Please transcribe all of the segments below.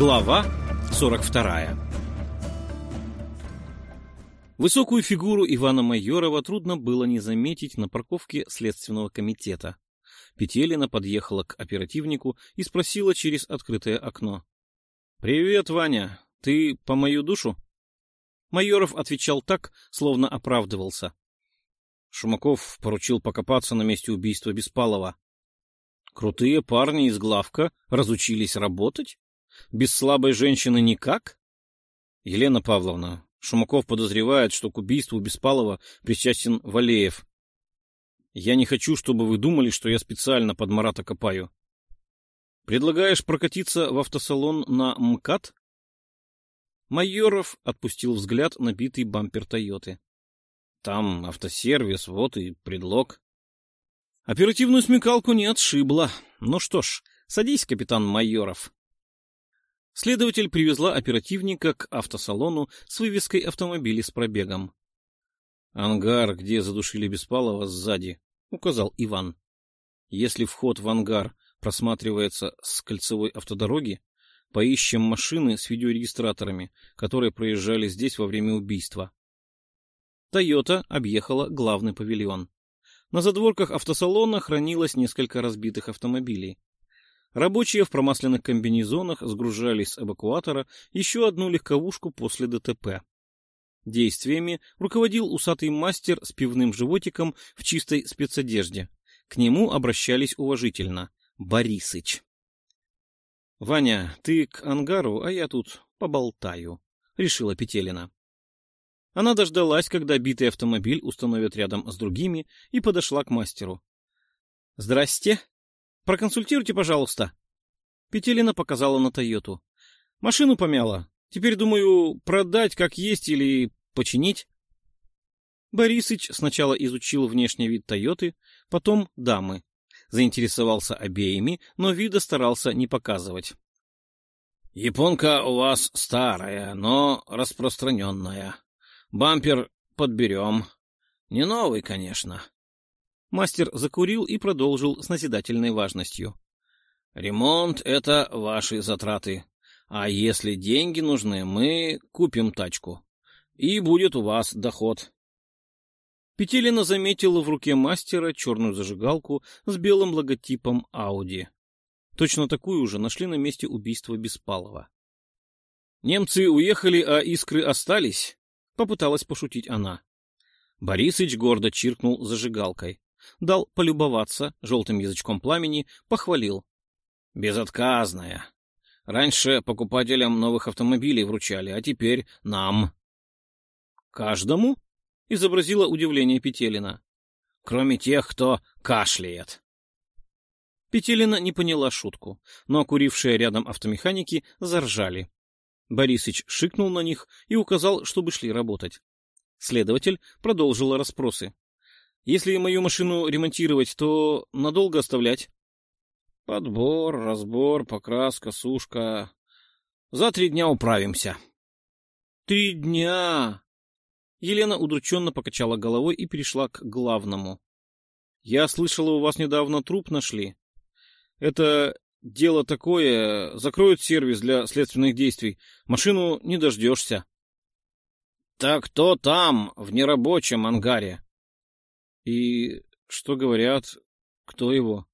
Глава 42 Высокую фигуру Ивана Майорова трудно было не заметить на парковке Следственного комитета. Петелина подъехала к оперативнику и спросила через открытое окно. — Привет, Ваня. Ты по мою душу? Майоров отвечал так, словно оправдывался. Шумаков поручил покопаться на месте убийства Беспалова. Крутые парни из главка разучились работать? Без слабой женщины никак? Елена Павловна, Шумаков подозревает, что к убийству Беспалова причастен Валеев. Я не хочу, чтобы вы думали, что я специально под Марата копаю. Предлагаешь прокатиться в автосалон на МКАД? Майоров отпустил взгляд на битый бампер Тойоты. Там автосервис, вот и предлог. Оперативную смекалку не отшибла. Ну что ж, садись, капитан Майоров. Следователь привезла оперативника к автосалону с вывеской автомобилей с пробегом. «Ангар, где задушили Беспалова, сзади», — указал Иван. «Если вход в ангар просматривается с кольцевой автодороги, Поищем машины с видеорегистраторами, которые проезжали здесь во время убийства. Тойота объехала главный павильон. На задворках автосалона хранилось несколько разбитых автомобилей. Рабочие в промасленных комбинезонах сгружались с эвакуатора еще одну легковушку после ДТП. Действиями руководил усатый мастер с пивным животиком в чистой спецодежде. К нему обращались уважительно. Борисыч. — Ваня, ты к ангару, а я тут поболтаю, — решила Петелина. Она дождалась, когда битый автомобиль установят рядом с другими, и подошла к мастеру. — Здрасте. Проконсультируйте, пожалуйста. Петелина показала на Тойоту. — Машину помяла. Теперь, думаю, продать как есть или починить. Борисыч сначала изучил внешний вид Тойоты, потом дамы заинтересовался обеими, но вида старался не показывать. — Японка у вас старая, но распространенная. Бампер подберем. Не новый, конечно. Мастер закурил и продолжил с назидательной важностью. — Ремонт — это ваши затраты. А если деньги нужны, мы купим тачку. И будет у вас доход. Петелина заметила в руке мастера черную зажигалку с белым логотипом Ауди. Точно такую уже нашли на месте убийства Беспалова. «Немцы уехали, а искры остались?» — попыталась пошутить она. Борисыч гордо чиркнул зажигалкой. Дал полюбоваться желтым язычком пламени, похвалил. «Безотказная. Раньше покупателям новых автомобилей вручали, а теперь нам». «Каждому?» изобразила удивление Петелина. Кроме тех, кто кашляет. Петелина не поняла шутку, но курившие рядом автомеханики заржали. Борисыч шикнул на них и указал, чтобы шли работать. Следователь продолжила расспросы. «Если мою машину ремонтировать, то надолго оставлять?» «Подбор, разбор, покраска, сушка. За три дня управимся». «Три дня!» Елена удрученно покачала головой и перешла к главному. — Я слышала, у вас недавно труп нашли. Это дело такое, закроют сервис для следственных действий. Машину не дождешься. — Так кто там, в нерабочем ангаре? — И что говорят? Кто его?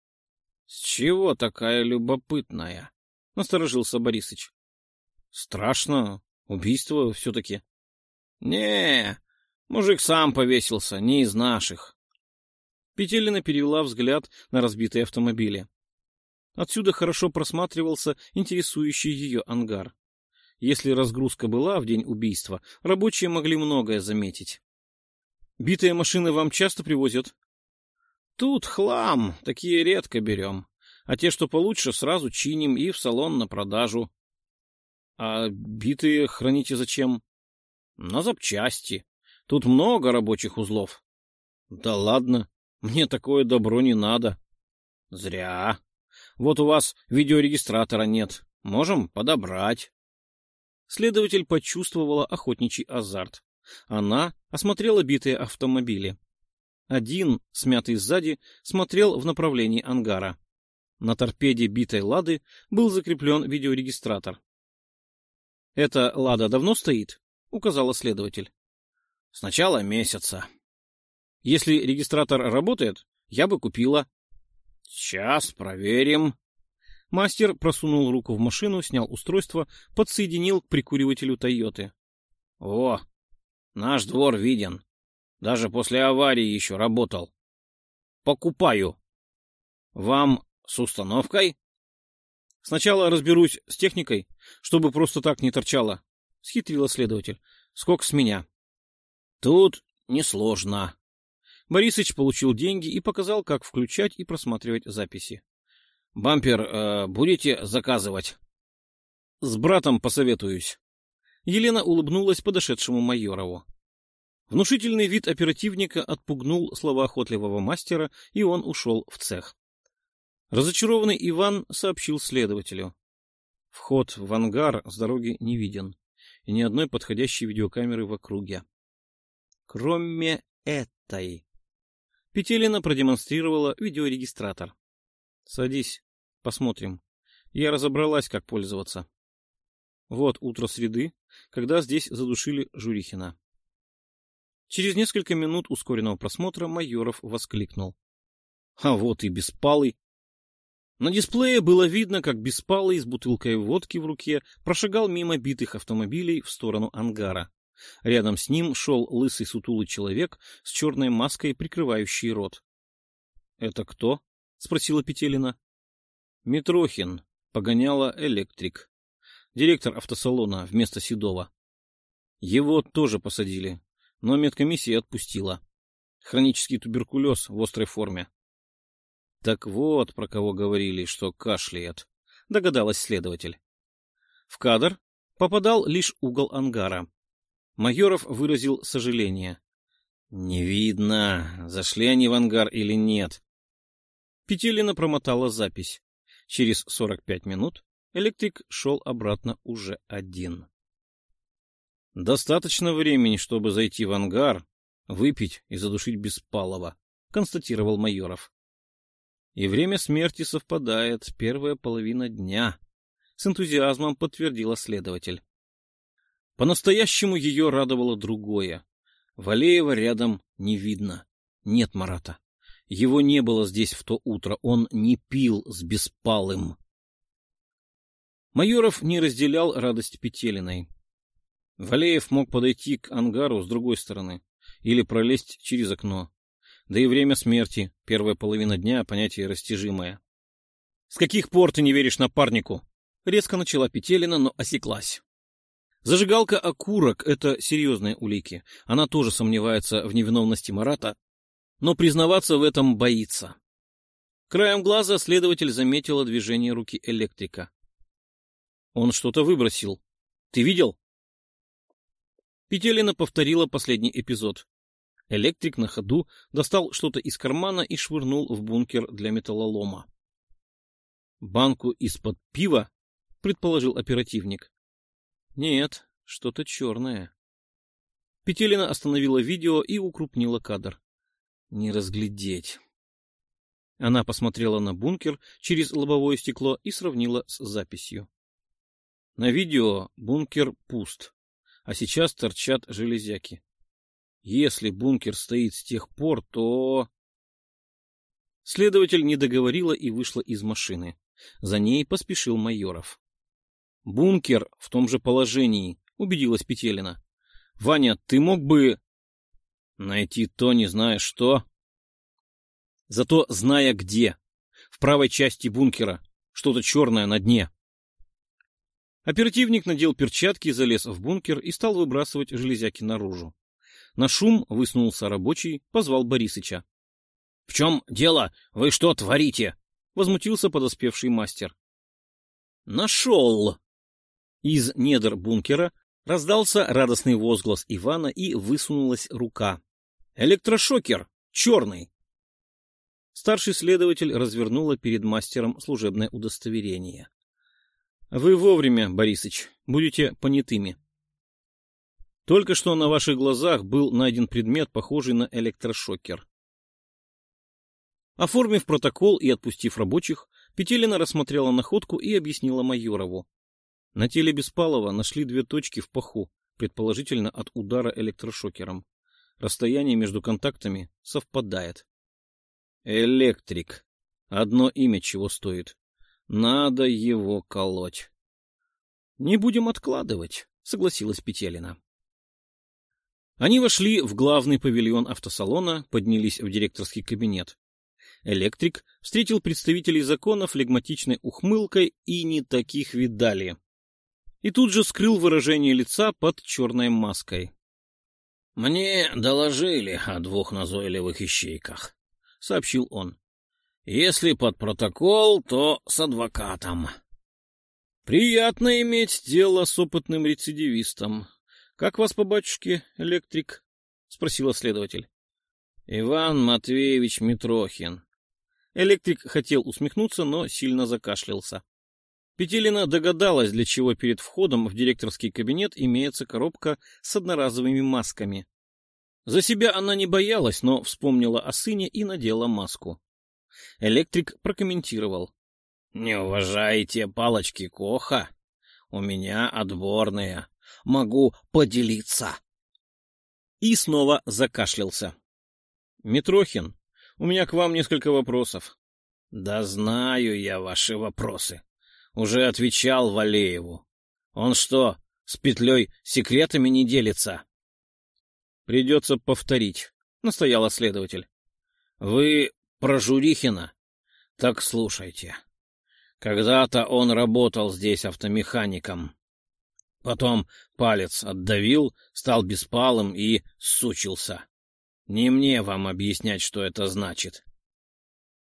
— С чего такая любопытная? — насторожился Борисыч. — Страшно. Убийство все-таки. Не, мужик сам повесился, не из наших. Петелина перевела взгляд на разбитые автомобили. Отсюда хорошо просматривался интересующий ее ангар. Если разгрузка была в день убийства, рабочие могли многое заметить. «Битые машины вам часто привозят?» «Тут хлам, такие редко берем. А те, что получше, сразу чиним и в салон на продажу». «А битые храните зачем?» На запчасти. Тут много рабочих узлов. Да ладно, мне такое добро не надо. Зря. Вот у вас видеорегистратора нет. Можем подобрать. Следователь почувствовала охотничий азарт. Она осмотрела битые автомобили. Один, смятый сзади, смотрел в направлении ангара. На торпеде битой «Лады» был закреплен видеорегистратор. «Эта «Лада» давно стоит?» — указала следователь. «С начала месяца». «Если регистратор работает, я бы купила». «Сейчас проверим». Мастер просунул руку в машину, снял устройство, подсоединил к прикуривателю «Тойоты». «О, наш двор виден. Даже после аварии еще работал. Покупаю. Вам с установкой? Сначала разберусь с техникой, чтобы просто так не торчало. Схитрила следователь. Сколько с меня? Тут несложно. Борисыч получил деньги и показал, как включать и просматривать записи. Бампер э, будете заказывать? С братом посоветуюсь. Елена улыбнулась подошедшему Майорову. Внушительный вид оперативника отпугнул слова охотливого мастера, и он ушел в цех. Разочарованный Иван сообщил следователю. Вход в ангар с дороги не виден, и ни одной подходящей видеокамеры в округе. Кроме этой. Петелина продемонстрировала видеорегистратор. — Садись, посмотрим. Я разобралась, как пользоваться. Вот утро среды, когда здесь задушили Журихина. Через несколько минут ускоренного просмотра Майоров воскликнул. А вот и Беспалый. На дисплее было видно, как Беспалый с бутылкой водки в руке прошагал мимо битых автомобилей в сторону ангара. Рядом с ним шел лысый сутулый человек с черной маской, прикрывающей рот. — Это кто? — спросила Петелина. — Митрохин, погоняла электрик. Директор автосалона вместо Седова. Его тоже посадили но медкомиссия отпустила. Хронический туберкулез в острой форме. Так вот, про кого говорили, что кашляет, догадалась следователь. В кадр попадал лишь угол ангара. Майоров выразил сожаление. Не видно, зашли они в ангар или нет. Петелина промотала запись. Через 45 минут электрик шел обратно уже один. Достаточно времени, чтобы зайти в ангар, выпить и задушить Беспалова, констатировал Майоров. И время смерти совпадает, первая половина дня, с энтузиазмом подтвердила следователь. По-настоящему ее радовало другое. Валеева рядом не видно. Нет Марата. Его не было здесь в то утро, он не пил с Беспалым. Майоров не разделял радость Петелиной. Валеев мог подойти к ангару с другой стороны или пролезть через окно. Да и время смерти, первая половина дня, понятие растяжимое. — С каких пор ты не веришь напарнику? — резко начала Петелина, но осеклась. Зажигалка окурок — это серьезные улики. Она тоже сомневается в невиновности Марата, но признаваться в этом боится. Краем глаза следователь заметила движение руки электрика. Он что-то выбросил. Ты видел? Петелина повторила последний эпизод. Электрик на ходу достал что-то из кармана и швырнул в бункер для металлолома. «Банку из-под пива?» — предположил оперативник. «Нет, что-то черное». Петелина остановила видео и укрупнила кадр. «Не разглядеть». Она посмотрела на бункер через лобовое стекло и сравнила с записью. На видео бункер пуст а сейчас торчат железяки. Если бункер стоит с тех пор, то... Следователь не договорила и вышла из машины. За ней поспешил Майоров. Бункер в том же положении, убедилась Петелина. Ваня, ты мог бы... Найти то, не зная что. Зато зная где. В правой части бункера. Что-то черное на дне. Оперативник надел перчатки, залез в бункер и стал выбрасывать железяки наружу. На шум высунулся рабочий, позвал Борисыча. — В чем дело? Вы что творите? — возмутился подоспевший мастер. — Нашел! Из недр бункера раздался радостный возглас Ивана и высунулась рука. — Электрошокер! Черный! Старший следователь развернула перед мастером служебное удостоверение. Вы вовремя, Борисыч, будете понятыми. Только что на ваших глазах был найден предмет, похожий на электрошокер. Оформив протокол и отпустив рабочих, Петелина рассмотрела находку и объяснила Майорову. На теле Беспалова нашли две точки в паху, предположительно от удара электрошокером. Расстояние между контактами совпадает. Электрик. Одно имя чего стоит. Надо его колоть. Не будем откладывать, согласилась Петелина. Они вошли в главный павильон автосалона, поднялись в директорский кабинет. Электрик встретил представителей закона флегматичной ухмылкой и не таких видали. И тут же скрыл выражение лица под черной маской. — Мне доложили о двух назойливых ищейках, — сообщил он. — Если под протокол, то с адвокатом. — Приятно иметь дело с опытным рецидивистом. Как вас по батюшке, электрик? — спросила следователь. — Иван Матвеевич Митрохин, Электрик хотел усмехнуться, но сильно закашлялся. Петелина догадалась, для чего перед входом в директорский кабинет имеется коробка с одноразовыми масками. За себя она не боялась, но вспомнила о сыне и надела маску. Электрик прокомментировал. — Не уважаете палочки Коха? У меня отборные. Могу поделиться. И снова закашлялся. — Митрохин, у меня к вам несколько вопросов. — Да знаю я ваши вопросы. Уже отвечал Валееву. Он что, с петлей секретами не делится? — Придется повторить, — настоял следователь. — Вы про Журихина? Так слушайте. Когда-то он работал здесь автомехаником. Потом палец отдавил, стал беспалым и сучился. Не мне вам объяснять, что это значит.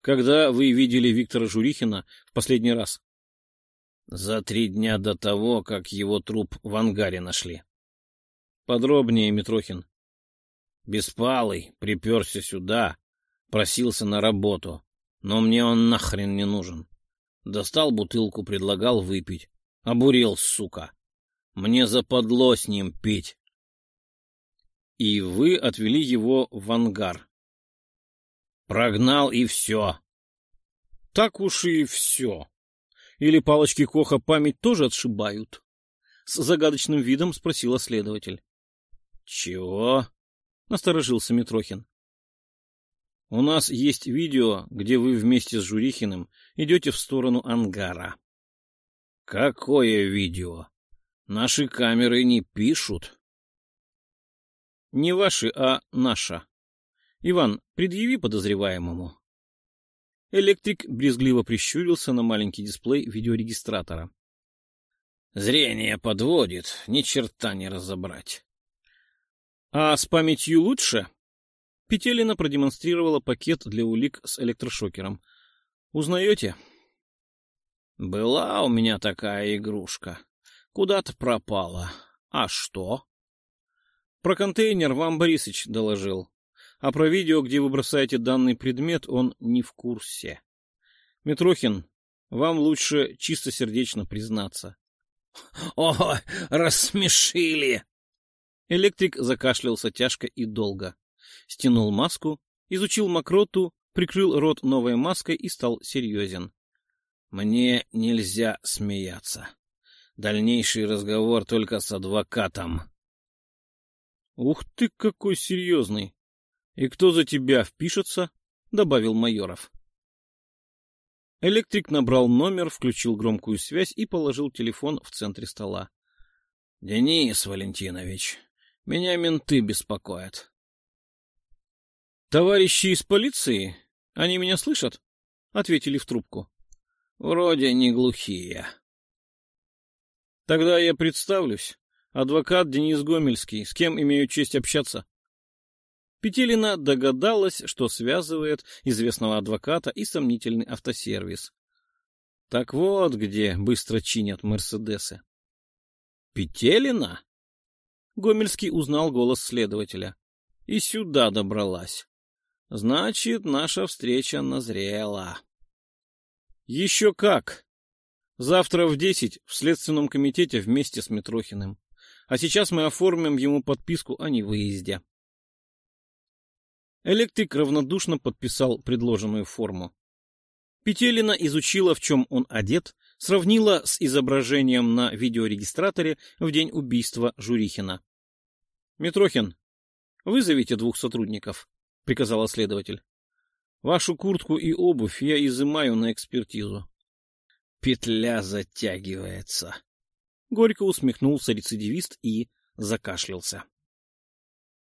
Когда вы видели Виктора Журихина в последний раз? За три дня до того, как его труп в ангаре нашли. Подробнее, Митрохин. Беспалый приперся сюда, просился на работу, но мне он нахрен не нужен. Достал бутылку, предлагал выпить. Обурел, сука. Мне западло с ним пить. И вы отвели его в ангар. Прогнал и все. Так уж и все. Или палочки Коха память тоже отшибают? С загадочным видом спросила следователь. Чего? Насторожился Митрохин. У нас есть видео, где вы вместе с Журихиным идете в сторону ангара. Какое видео? Наши камеры не пишут. Не ваши, а наша. Иван, предъяви подозреваемому. Электрик брезгливо прищурился на маленький дисплей видеорегистратора. Зрение подводит, ни черта не разобрать. А с памятью лучше? Петелина продемонстрировала пакет для улик с электрошокером. Узнаете? Была у меня такая игрушка. Куда-то пропала. А что? Про контейнер вам Борисыч доложил. А про видео, где вы бросаете данный предмет, он не в курсе. Митрохин, вам лучше чистосердечно признаться. — О, рассмешили! Электрик закашлялся тяжко и долго. Стянул маску, изучил мокроту, прикрыл рот новой маской и стал серьезен. — Мне нельзя смеяться. Дальнейший разговор только с адвокатом. «Ух ты, какой серьезный! И кто за тебя впишется?» — добавил Майоров. Электрик набрал номер, включил громкую связь и положил телефон в центре стола. — Денис Валентинович, меня менты беспокоят. — Товарищи из полиции? Они меня слышат? — ответили в трубку. — Вроде не глухие. — Тогда я представлюсь. Адвокат Денис Гомельский. С кем имею честь общаться? Петелина догадалась, что связывает известного адвоката и сомнительный автосервис. Так вот где быстро чинят Мерседесы. Петелина? Гомельский узнал голос следователя. И сюда добралась. Значит, наша встреча назрела. Еще как. Завтра в десять в Следственном комитете вместе с Митрохиным а сейчас мы оформим ему подписку о невыезде. Электрик равнодушно подписал предложенную форму. Петелина изучила, в чем он одет, сравнила с изображением на видеорегистраторе в день убийства Журихина. — Митрохин, вызовите двух сотрудников, — приказала следователь. — Вашу куртку и обувь я изымаю на экспертизу. Петля затягивается. Горько усмехнулся рецидивист и закашлялся.